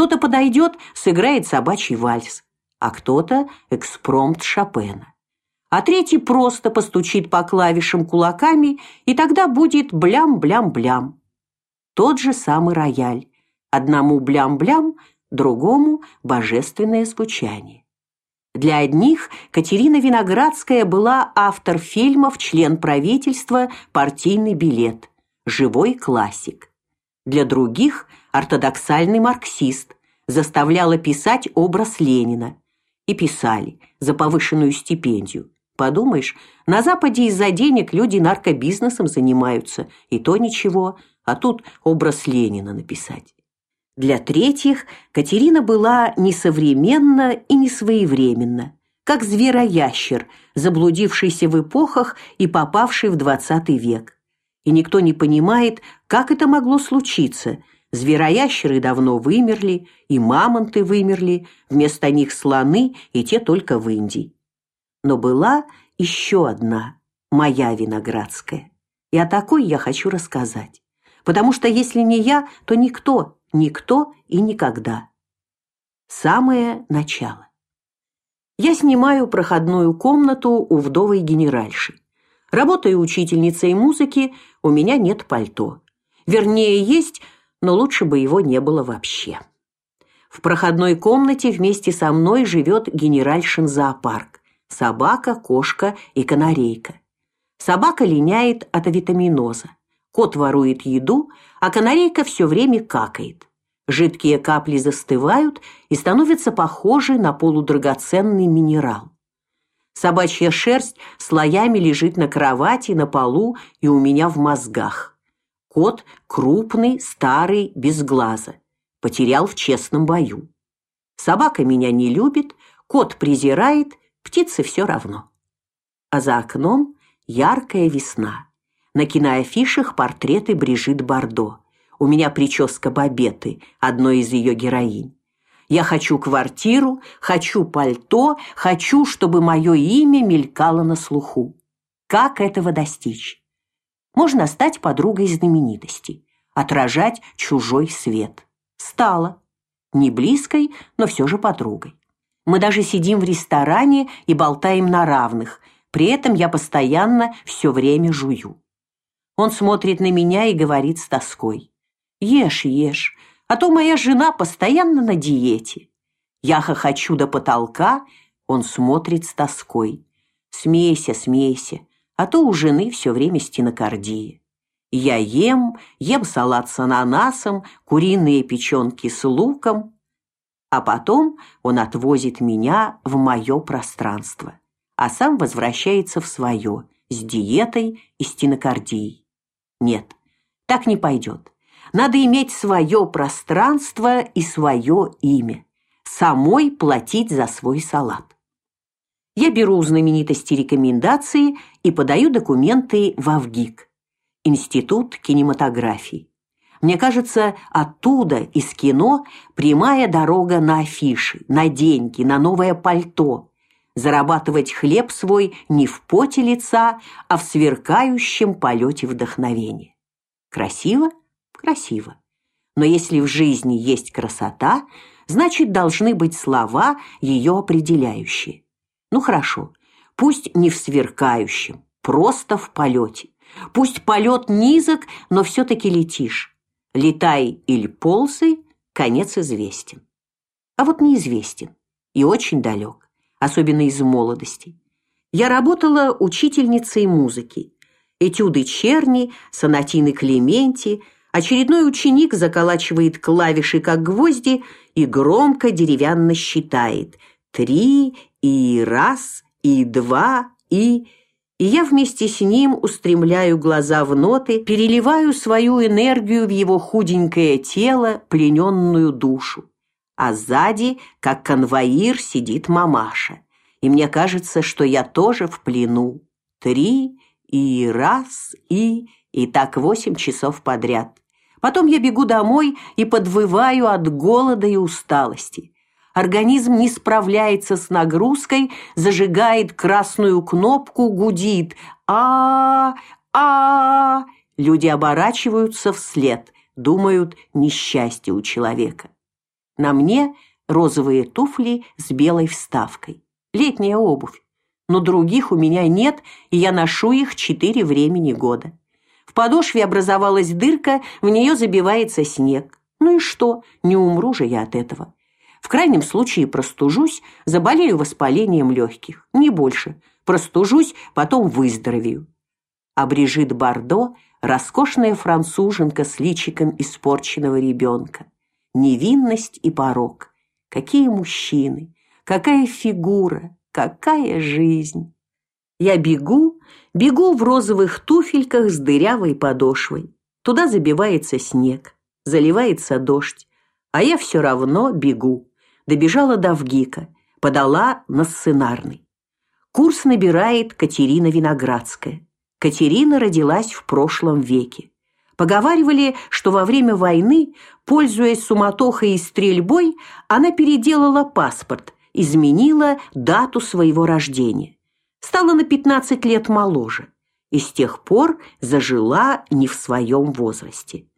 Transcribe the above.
Кто-то подойдет, сыграет собачий вальс, а кто-то экспромт Шопена. А третий просто постучит по клавишам кулаками, и тогда будет блям-блям-блям. Тот же самый рояль. Одному блям-блям, другому божественное звучание. Для одних Катерина Виноградская была автор фильмов, член правительства, партийный билет, живой классик. Для других ортодоксальный марксист, заставляла писать образ Ленина. И писали за повышенную стипендию. Подумаешь, на Западе из-за денег люди наркобизнесом занимаются, и то ничего, а тут образ Ленина написать. Для третьих Катерина была несовременна и несвоевременна, как звероящер, заблудившийся в эпохах и попавший в двадцатый век. И никто не понимает, как это могло случиться. Звероящеры давно вымерли, и мамонты вымерли, вместо них слоны, и те только в Индии. Но была еще одна, моя виноградская. И о такой я хочу рассказать. Потому что если не я, то никто Никто и никогда. Самое начало. Я снимаю проходную комнату у вдовой генеральши. Работаю учительницей музыки, у меня нет пальто. Вернее, есть, но лучше бы его не было вообще. В проходной комнате вместе со мной живет генеральшин зоопарк. Собака, кошка и канарейка. Собака линяет от авитаминоза. Кот ворует еду, а канарейка все время какает. Жидкие капли застывают и становятся похожи на полудрагоценный минерал. Собачья шерсть слоями лежит на кровати, на полу и у меня в мозгах. Кот крупный, старый, без глаза. Потерял в честном бою. Собака меня не любит, кот презирает, птице все равно. А за окном яркая весна. На киноафишах портреты Брижит Бардо. У меня прическа Бабеты, одной из ее героинь. Я хочу квартиру, хочу пальто, хочу, чтобы мое имя мелькало на слуху. Как этого достичь? Можно стать подругой знаменитостей, отражать чужой свет. Стала. Не близкой, но все же подругой. Мы даже сидим в ресторане и болтаем на равных. При этом я постоянно все время жую. Он смотрит на меня и говорит с тоской. «Ешь, ешь, а то моя жена постоянно на диете». Я хохочу до потолка, он смотрит с тоской. «Смейся, смейся, а то у жены все время стенокардия». Я ем, ем салат с ананасом, куриные печенки с луком, а потом он отвозит меня в мое пространство, а сам возвращается в свое с диетой и стенокардией. Нет, так не пойдет. Надо иметь свое пространство и свое имя. Самой платить за свой салат. Я беру у знаменитости рекомендации и подаю документы в АВГИК, Институт кинематографии. Мне кажется, оттуда, из кино, прямая дорога на афиши, на деньги, на новое пальто. Зарабатывать хлеб свой не в поте лица, а в сверкающем полете вдохновения. Красиво? Красиво. Но если в жизни есть красота, значит, должны быть слова, ее определяющие. Ну хорошо, пусть не в сверкающем, просто в полете. Пусть полет низок, но все-таки летишь. Летай или ползай, конец известен. А вот неизвестен и очень далек, особенно из молодости. Я работала учительницей музыки этюды Черни, сонатины Клементи, очередной ученик заколачивает клавиши как гвозди и громко деревянно считает: три и раз и два и и я вместе с ним устремляю глаза в ноты, переливаю свою энергию в его худенькое тело, плененную душу. А сзади, как конвоир, сидит мамаша. И мне кажется, что я тоже в плену. Три и раз, и... И так восемь часов подряд. Потом я бегу домой и подвываю от голода и усталости. Организм не справляется с нагрузкой, зажигает красную кнопку, гудит. а а, -а Люди оборачиваются вслед, думают, несчастье у человека. На мне розовые туфли с белой вставкой. Летняя обувь. Но других у меня нет, и я ношу их четыре времени года. В подошве образовалась дырка, в нее забивается снег. Ну и что? Не умру же я от этого. В крайнем случае простужусь, заболею воспалением легких, не больше. Простужусь, потом выздоровею. А Брижит Бардо роскошная француженка с личиком испорченного ребенка. Невинность и порок. Какие мужчины, какая фигура, какая жизнь. Я бегу, бегу в розовых туфельках с дырявой подошвой. Туда забивается снег, заливается дождь, а я все равно бегу. Добежала до Вгика, подала на сценарный. Курс набирает Катерина Виноградская. Катерина родилась в прошлом веке. Поговаривали, что во время войны, пользуясь суматохой и стрельбой, она переделала паспорт, изменила дату своего рождения. Стала на 15 лет моложе и с тех пор зажила не в своем возрасте.